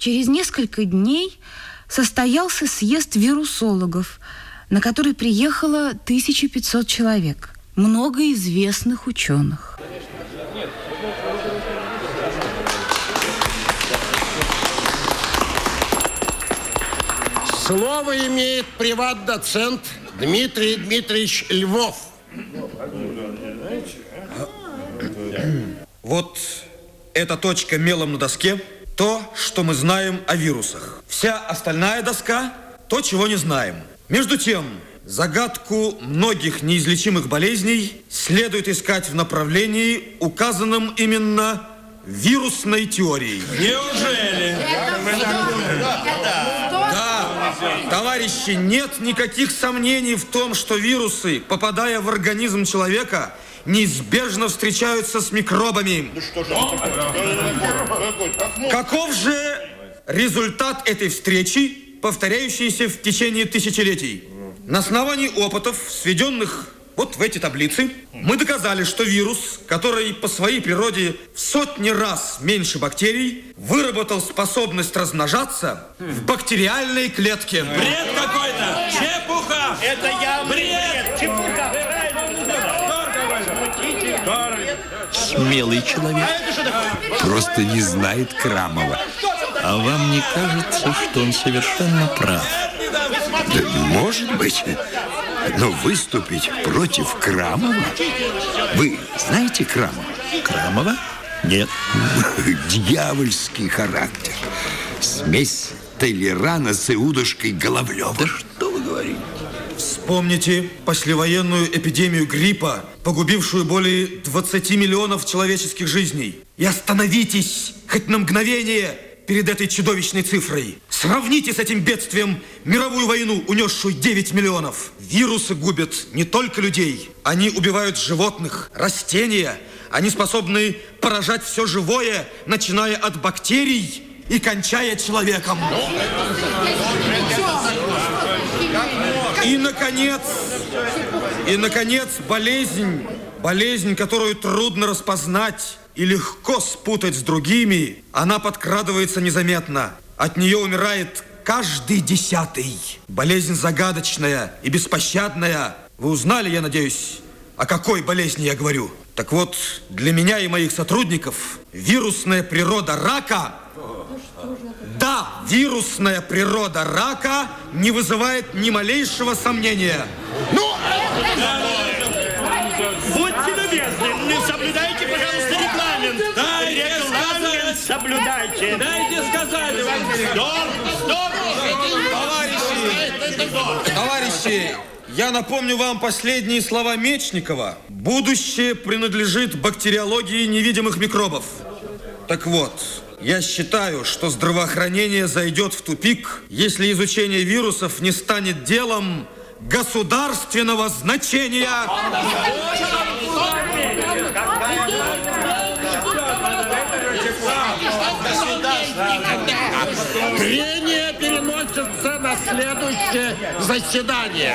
Через несколько дней состоялся съезд вирусологов, на который приехало 1500 человек, много известных ученых. Слово имеет приват-доцент Дмитрий Дмитриевич Львов. Вот эта точка мелом на доске – то, что мы знаем о вирусах. Вся остальная доска – то, чего не знаем. Между тем, загадку многих неизлечимых болезней следует искать в направлении, указанном именно вирусной теорией. Неужели? Да, товарищи, нет никаких сомнений в том, что вирусы, попадая в организм человека, неизбежно встречаются с микробами. Каков же результат этой встречи, повторяющейся в течение тысячелетий? На основании опытов, сведенных вот в эти таблицы, мы доказали, что вирус, который по своей природе в сотни раз меньше бактерий, выработал способность размножаться в бактериальной клетке. Бред какой-то! Чепуха! Это я Бред! Чепуха! Смелый человек. Просто не знает Крамова. А вам не кажется, что он совершенно прав? Да, может быть. Но выступить против Крамова? Вы знаете Крамова? Крамова? Нет. Дьявольский характер. Смесь Толерана с Иудушкой Головлева. Да что Вспомните послевоенную эпидемию гриппа, погубившую более 20 миллионов человеческих жизней. И остановитесь хоть на мгновение перед этой чудовищной цифрой. Сравните с этим бедствием мировую войну, унесшую 9 миллионов. Вирусы губят не только людей. Они убивают животных, растения. Они способны поражать все живое, начиная от бактерий и кончая человеком. И, наконец, и, наконец, болезнь, болезнь, которую трудно распознать и легко спутать с другими, она подкрадывается незаметно. От нее умирает каждый десятый. Болезнь загадочная и беспощадная. Вы узнали, я надеюсь, о какой болезни я говорю? Так вот, для меня и моих сотрудников вирусная природа рака да, вирусная природа рака не вызывает ни малейшего сомнения. Ну, будьте любезны, не соблюдайте, пожалуйста, регламент. Дайте Регламент соблюдайте. Дайте сказать вам. Стоп, стоп. Товарищи, товарищи, я напомню вам последние слова Мечникова. Будущее принадлежит бактериологии невидимых микробов. Так вот, я считаю, что здравоохранение зайдет в тупик, если изучение вирусов не станет делом государственного значения. Прения переносится на следующее заседание.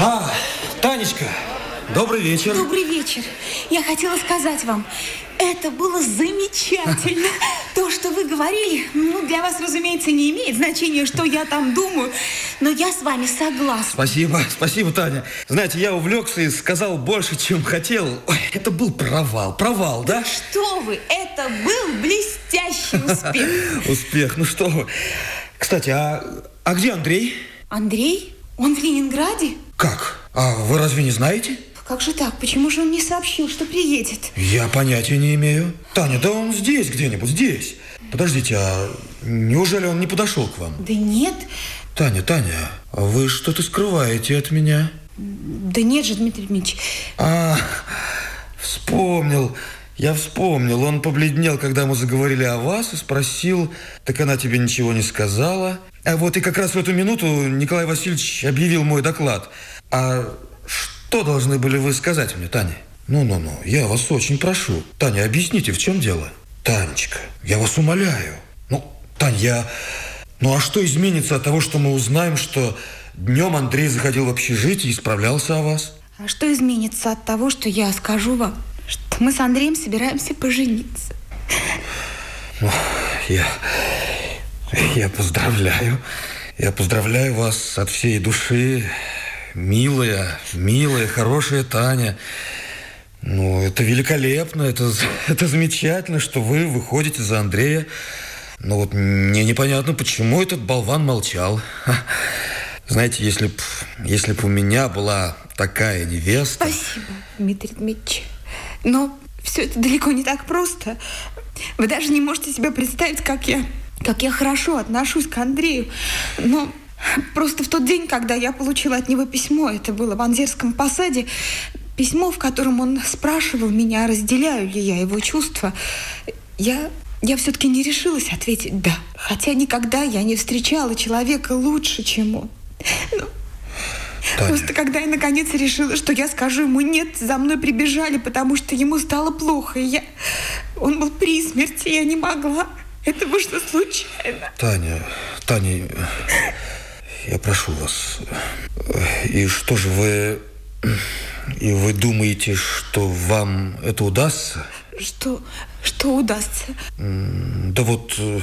А, Танечка, добрый вечер. Добрый вечер. Я хотела сказать вам, это было замечательно. То, что вы говорили, ну, для вас, разумеется, не имеет значения, что я там думаю, но я с вами согласна. Спасибо, спасибо, Таня. Знаете, я увлекся и сказал больше, чем хотел. Ой, это был провал, провал, да? Что вы, это был блестящий успех. Успех, ну что вы. Кстати, а, а где Андрей? Андрей? Он в Ленинграде? Как? А вы разве не знаете? Как же так? Почему же он не сообщил, что приедет? Я понятия не имею. Таня, да он здесь где-нибудь, здесь. Подождите, а неужели он не подошел к вам? Да нет. Таня, Таня, вы что-то скрываете от меня? Да нет же, Дмитрий Дмитриевич. А, вспомнил. Я вспомнил. Он побледнел, когда мы заговорили о вас и спросил, так она тебе ничего не сказала. А вот и как раз в эту минуту Николай Васильевич объявил мой доклад. А что должны были вы сказать мне, Таня? Ну-ну-ну, я вас очень прошу. Таня, объясните, в чем дело? Танечка, я вас умоляю. Ну, Тань, я... Ну, а что изменится от того, что мы узнаем, что днем Андрей заходил в общежитие и справлялся о вас? А что изменится от того, что я скажу вам, что что мы с Андреем собираемся пожениться. Я, я поздравляю. Я поздравляю вас от всей души. Милая, милая, хорошая Таня. Ну, это великолепно, это, это замечательно, что вы выходите за Андрея. Но вот мне непонятно, почему этот болван молчал. Знаете, если б, если б у меня была такая невеста... Спасибо, Дмитрий Дмитриевич. Но все это далеко не так просто. Вы даже не можете себе представить, как я, как я хорошо отношусь к Андрею. Но просто в тот день, когда я получила от него письмо, это было в Анзерском посаде, письмо, в котором он спрашивал меня, разделяю ли я его чувства, я, я все-таки не решилась ответить «да». Хотя никогда я не встречала человека лучше, чем он. Ну, Таня. Просто когда я наконец решила, что я скажу ему «нет», за мной прибежали, потому что ему стало плохо. И я... Он был при смерти, я не могла. Это вышло случайно. Таня, Таня, я прошу вас. И что же вы... И вы думаете, что вам это удастся? Что, что удастся? Да вот э,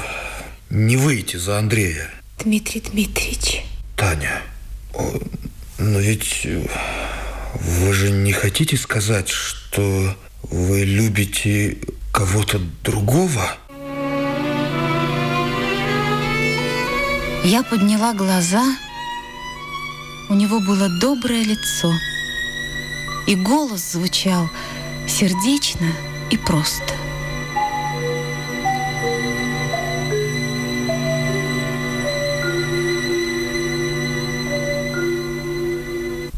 не выйти за Андрея. Дмитрий Дмитриевич. Таня, но ведь э, вы же не хотите сказать, что вы любите кого-то другого? Я подняла глаза. У него было доброе лицо. И голос звучал сердечно и просто.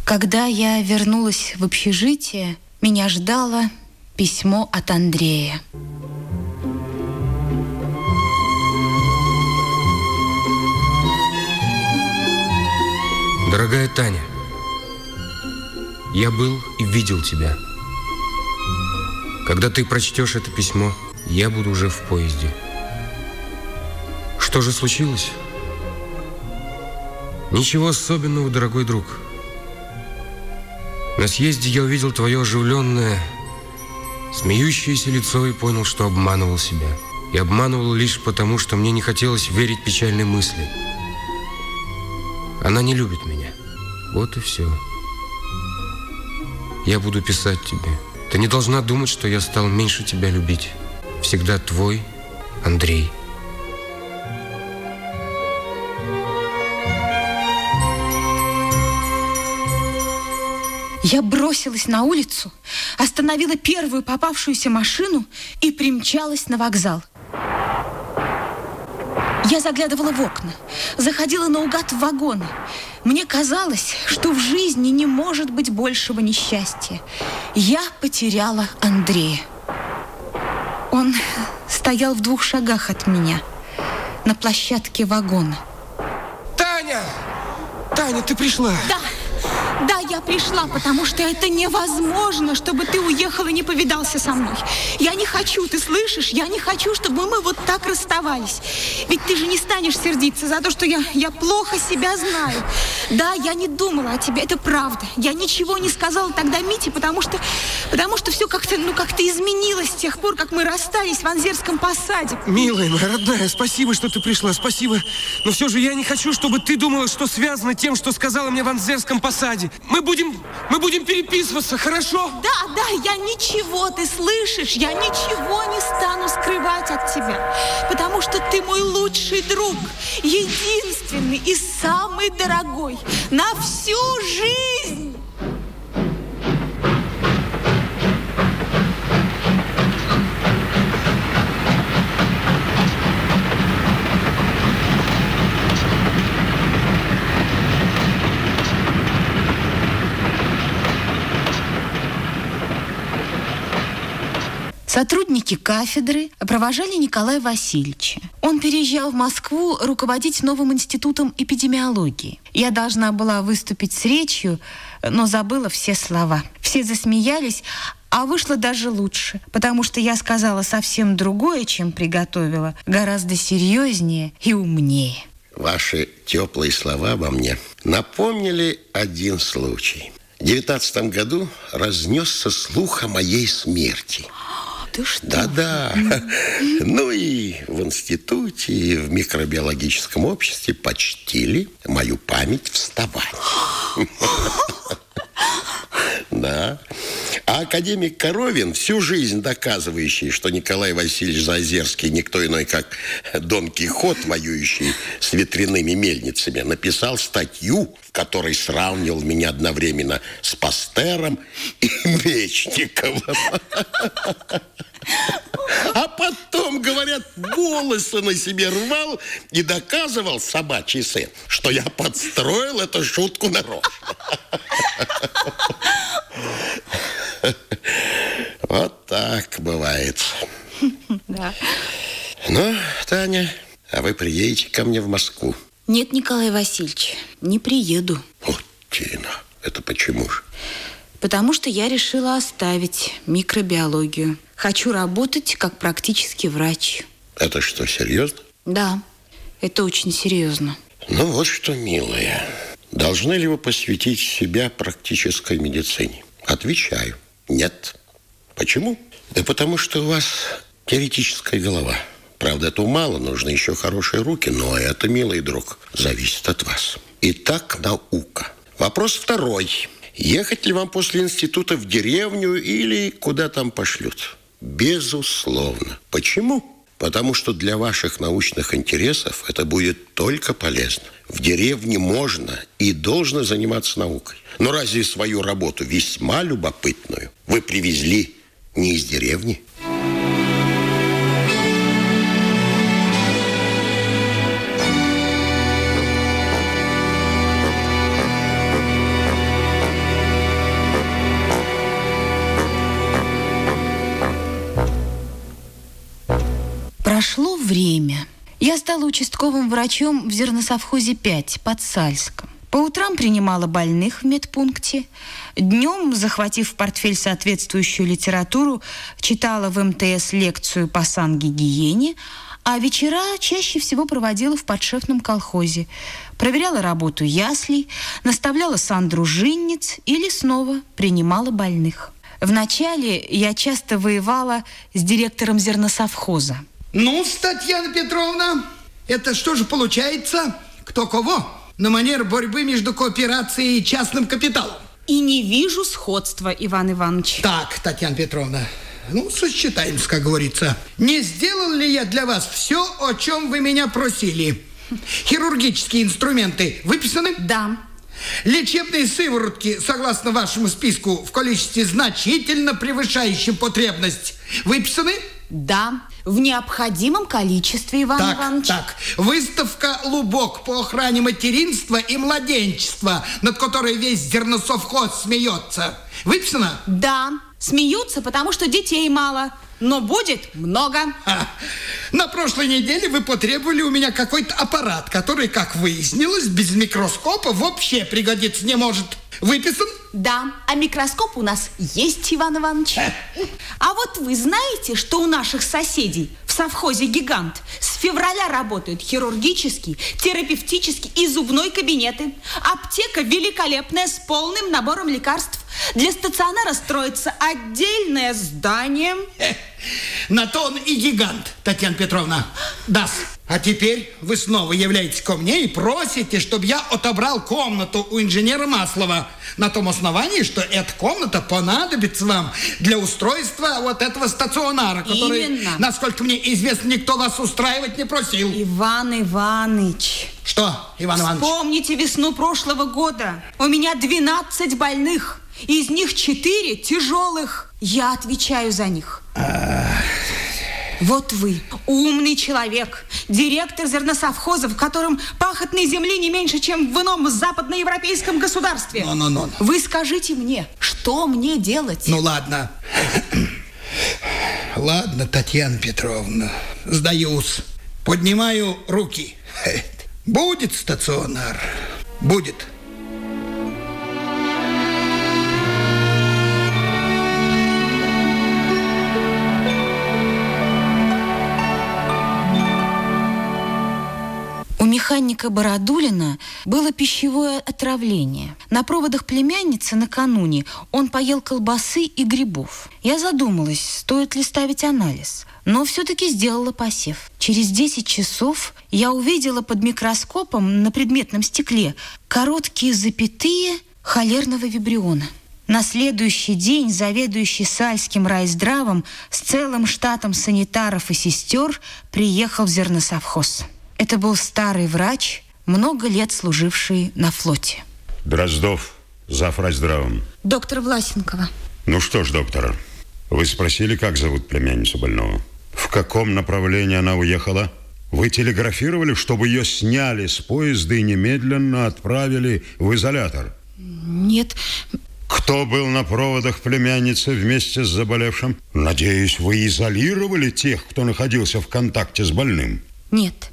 Когда я вернулась в общежитие, меня ждало письмо от Андрея. Дорогая Таня, я был и видел тебя. Когда ты прочтешь это письмо, я буду уже в поезде. Что же случилось? Ничего особенного, дорогой друг. На съезде я увидел твое оживленное, смеющееся лицо и понял, что обманывал себя. И обманывал лишь потому, что мне не хотелось верить печальной мысли. Она не любит меня. Вот и все. Я буду писать тебе. Ты не должна думать, что я стал меньше тебя любить. Всегда твой Андрей. Я бросилась на улицу, остановила первую попавшуюся машину и примчалась на вокзал. Я заглядывала в окна, заходила наугад в вагоны. Мне казалось, что в жизни не может быть большего несчастья. Я потеряла Андрея. Он стоял в двух шагах от меня, на площадке вагона. Таня! Таня, ты пришла! Да, да, я пришла, потому что это невозможно, чтобы ты уехал и не повидался со мной. Я не хочу, ты слышишь? Я не хочу, чтобы мы вот так расставались. Ведь ты же не станешь сердиться за то, что я, я плохо себя знаю. Да, я не думала о тебе, это правда. Я ничего не сказала тогда Мите, потому что, потому что все как-то, ну, как-то изменилось с тех пор, как мы расстались в Анзерском посаде. Милая моя родная, спасибо, что ты пришла, спасибо. Но все же я не хочу, чтобы ты думала, что связано тем, что сказала мне в Анзерском посаде. Мы будем, мы будем переписываться, хорошо? Да, да, я ничего, ты слышишь? Я ничего не стану скрывать от тебя, потому что ты мой лучший друг, единственный и самый дорогой на всю жизнь. Сотрудники кафедры провожали Николая Васильевича. Он переезжал в Москву руководить новым институтом эпидемиологии. Я должна была выступить с речью, но забыла все слова. Все засмеялись, а вышло даже лучше, потому что я сказала совсем другое, чем приготовила, гораздо серьезнее и умнее. Ваши теплые слова обо мне напомнили один случай. В девятнадцатом году разнесся слух о моей смерти. Ты что? Да-да. Ну и в институте, и в микробиологическом обществе почтили мою память вставания. Да. А академик Коровин, всю жизнь доказывающий, что Николай Васильевич Зазерский никто иной, как Дон Кихот, воюющий с ветряными мельницами, написал статью, в которой сравнивал меня одновременно с Пастером и Мечниковым. А потом, говорят, волосы на себе рвал и доказывал собачий сын, что я подстроил эту шутку нарочно. Так бывает. Да. Ну, Таня, а вы приедете ко мне в Москву? Нет, Николай Васильевич, не приеду. Вот, Тина, это почему же? Потому что я решила оставить микробиологию. Хочу работать как практический врач. Это что, серьезно? Да, это очень серьезно. Ну вот что, милая, должны ли вы посвятить себя практической медицине? Отвечаю, нет. Почему? Да потому что у вас теоретическая голова. Правда, этого мало, нужны еще хорошие руки, но это, милый друг, зависит от вас. Итак, наука. Вопрос второй. Ехать ли вам после института в деревню или куда там пошлют? Безусловно. Почему? Потому что для ваших научных интересов это будет только полезно. В деревне можно и должно заниматься наукой. Но разве свою работу весьма любопытную вы привезли не из деревни? Прошло время. Я стала участковым врачом в зерносовхозе 5 под Сальском. По утрам принимала больных в медпункте. Днем, захватив в портфель соответствующую литературу, читала в МТС лекцию по сангигиене, а вечера чаще всего проводила в подшефном колхозе. Проверяла работу яслей, наставляла сандружинниц или снова принимала больных. Вначале я часто воевала с директором зерносовхоза. Ну, Татьяна Петровна, это что же получается? Кто кого? На манер борьбы между кооперацией и частным капиталом. И не вижу сходства, Иван Иванович. Так, Татьяна Петровна, ну, сосчитаемся, как говорится. Не сделал ли я для вас все, о чем вы меня просили? Хирургические инструменты выписаны? Да. Лечебные сыворотки, согласно вашему списку, в количестве значительно превышающем потребность, выписаны? Да, в необходимом количестве, Иван так, Иванович. Так, выставка «Лубок» по охране материнства и младенчества, над которой весь зерносовхоз смеется. Выписано? Да, смеются, потому что детей мало, но будет много. А, на прошлой неделе вы потребовали у меня какой-то аппарат, который, как выяснилось, без микроскопа вообще пригодиться не может. Выписан? Да, а микроскоп у нас есть, Иван Иванович. А вот вы знаете, что у наших соседей в совхозе «Гигант» с февраля работают хирургический, терапевтический и зубной кабинеты. Аптека великолепная с полным набором лекарств. Для стационара строится отдельное здание. На то он и гигант, Татьяна Петровна. Да. А теперь вы снова являетесь ко мне и просите, чтобы я отобрал комнату у инженера Маслова на том основании, что эта комната понадобится вам для устройства вот этого стационара, который, Именно. насколько мне известно, никто вас устраивать не просил. Иван Иванович. Что, Иван Иванович? Вспомните весну прошлого года. У меня 12 больных. Из них 4 тяжелых. Я отвечаю за них. Вот вы, умный человек, директор зерносовхоза, в котором пахотной земли не меньше, чем в ином западноевропейском государстве. Ну-ну-ну. Вы скажите мне, что мне делать? Ну ладно. Ладно, Татьяна Петровна, сдаюсь. Поднимаю руки. Будет стационар. Будет. Механика Бородулина было пищевое отравление. На проводах племянницы накануне он поел колбасы и грибов. Я задумалась, стоит ли ставить анализ. Но все-таки сделала посев. Через 10 часов я увидела под микроскопом на предметном стекле короткие запятые холерного вибриона. На следующий день заведующий Сальским райздравом с целым штатом санитаров и сестер приехал в зерносовхоз. Это был старый врач, много лет служивший на флоте. Дроздов, зав. райздравом. Доктор Власенкова. Ну что ж, доктор, вы спросили, как зовут племянницу больного? В каком направлении она уехала? Вы телеграфировали, чтобы ее сняли с поезда и немедленно отправили в изолятор? Нет, кто был на проводах племянницы вместе с заболевшим? Надеюсь, вы изолировали тех, кто находился в контакте с больным? Нет.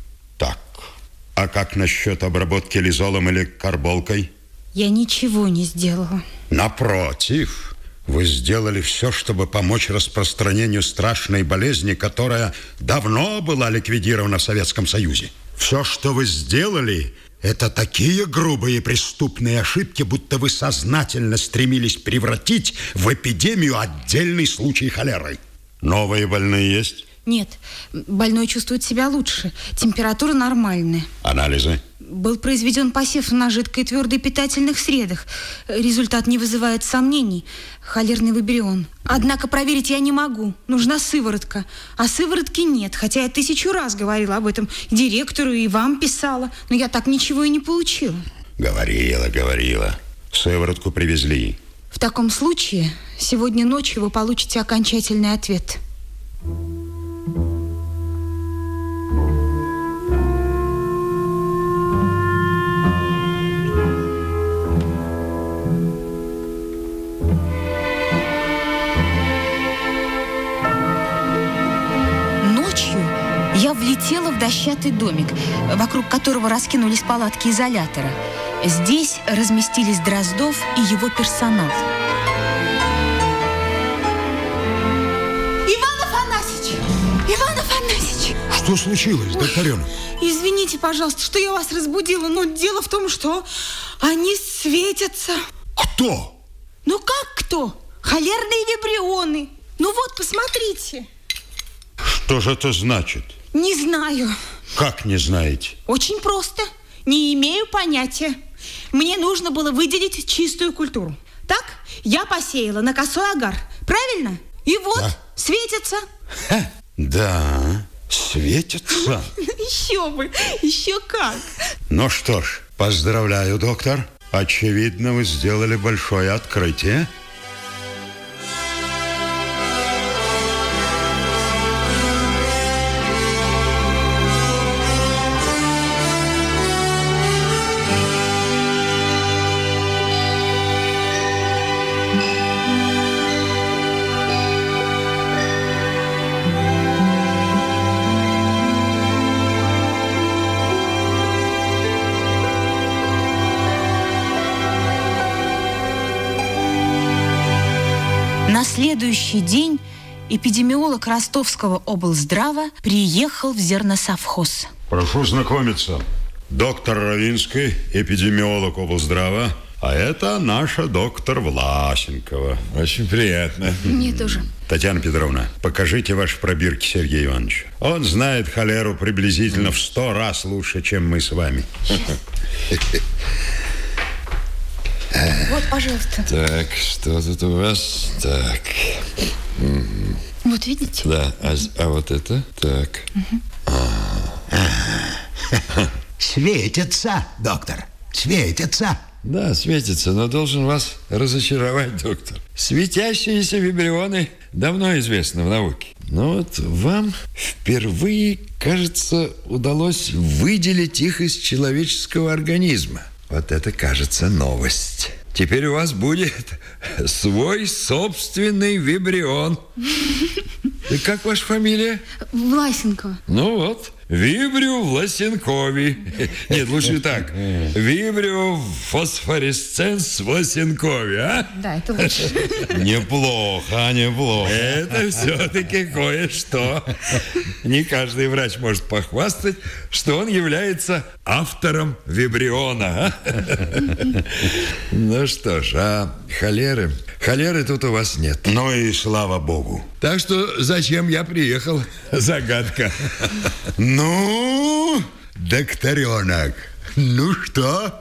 А как насчет обработки лизолом или карболкой? Я ничего не сделала. Напротив, вы сделали все, чтобы помочь распространению страшной болезни, которая давно была ликвидирована в Советском Союзе. Все, что вы сделали, это такие грубые преступные ошибки, будто вы сознательно стремились превратить в эпидемию отдельный случай холеры. Новые больные есть? Нет, больной чувствует себя лучше. Температура нормальная. Анализы? Был произведен посев на жидкой и твердой питательных средах. Результат не вызывает сомнений. Холерный вибрион. Однако проверить я не могу. Нужна сыворотка. А сыворотки нет, хотя я тысячу раз говорила об этом директору и вам писала. Но я так ничего и не получила. Говорила, говорила. Сыворотку привезли. В таком случае сегодня ночью вы получите окончательный ответ. Я влетела в дощатый домик, вокруг которого раскинулись палатки изолятора. Здесь разместились Дроздов и его персонал. Иван Афанасьевич! Иван Афанасьевич! Что случилось, докторена? Извините, пожалуйста, что я вас разбудила, но дело в том, что они светятся. Кто? Ну как кто? Холерные вибрионы. Ну вот, посмотрите. Что же это значит? Не знаю. Как не знаете? Очень просто. Не имею понятия. Мне нужно было выделить чистую культуру. Так, я посеяла на косой агар. Правильно? И вот, да. светится. Ха, да, светится. Еще бы, еще как. Ну что ж, поздравляю, доктор. Очевидно, вы сделали большое открытие. Следующий день эпидемиолог Ростовского облздрава приехал в зерносовхоз. Прошу знакомиться. Доктор Равинский, эпидемиолог облздрава. А это наша доктор Власенкова. Очень приятно. Мне тоже. Татьяна Петровна, покажите ваши пробирки Сергею Ивановичу. Он знает холеру приблизительно в сто раз лучше, чем мы с вами. Вот, пожалуйста. Так, что тут у вас? Так. Вот видите? Да, а, а вот это? Так. Светится, доктор, светится. Да, светится, но должен вас разочаровать, доктор. Светящиеся вибрионы давно известны в науке. Но вот вам впервые, кажется, удалось выделить их из человеческого организма. Вот это, кажется, новость. Теперь у вас будет свой собственный вибрион. И как ваша фамилия? Власенко. Ну вот, Вибрию в Лосенкове. Нет, лучше так. Вибрию в фосфоресценс в Лосенкове, а? Да, это лучше. Неплохо, неплохо. Это все-таки кое-что. Не каждый врач может похвастать, что он является автором вибриона. а? Ну что ж, а холеры? Холеры тут у вас нет. Ну и слава богу. Так что зачем я приехал? Загадка. Ну, докторенок, ну что,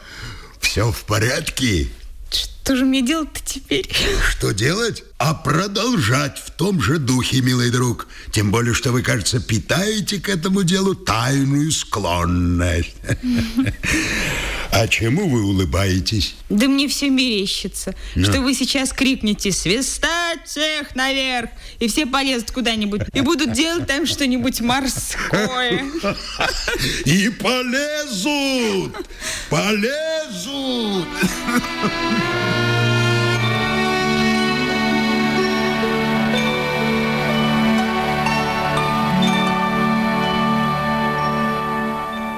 все в порядке? Что же мне делать-то теперь? Что делать? А продолжать в том же духе, милый друг. Тем более, что вы, кажется, питаете к этому делу тайную склонность. А чему вы улыбаетесь? Да мне все мерещится, Ну. что вы сейчас крикнете «Свистать всех наверх!» И все полезут куда-нибудь и будут делать там что-нибудь морское. И полезут! Полезут!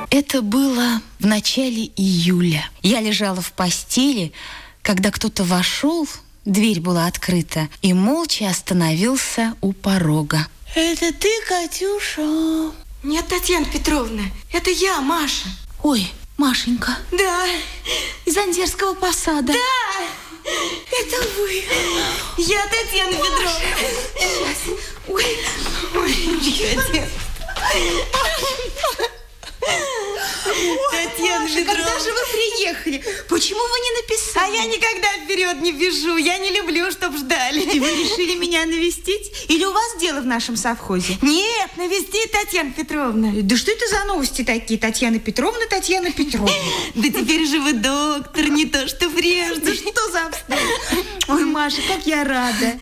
Это было в начале июля. Я лежала в постели, когда кто-то вошел, дверь была открыта, и молча остановился у порога. Это ты, Катюша? Нет, Татьяна Петровна, это я, Маша. Ой, Машенька, Да, из Анзерского посада. да, это вы. Я Татьяна Петровна. Ой, Ой, Татьяна. Татьяна Маша, когда же вы приехали? Почему вы не А написали? я никогда вперед не бежу, я не люблю, чтоб И ждали. вы решили меня навестить? Или у вас дело в нашем совхозе? Нет, навести Татьяна Петровна. Да что это за новости такие? Татьяна Петровна, Татьяна Петровна. Да теперь же вы доктор, не то что Да прежде. что за обстоятельства? Ой, Маша, как я рада.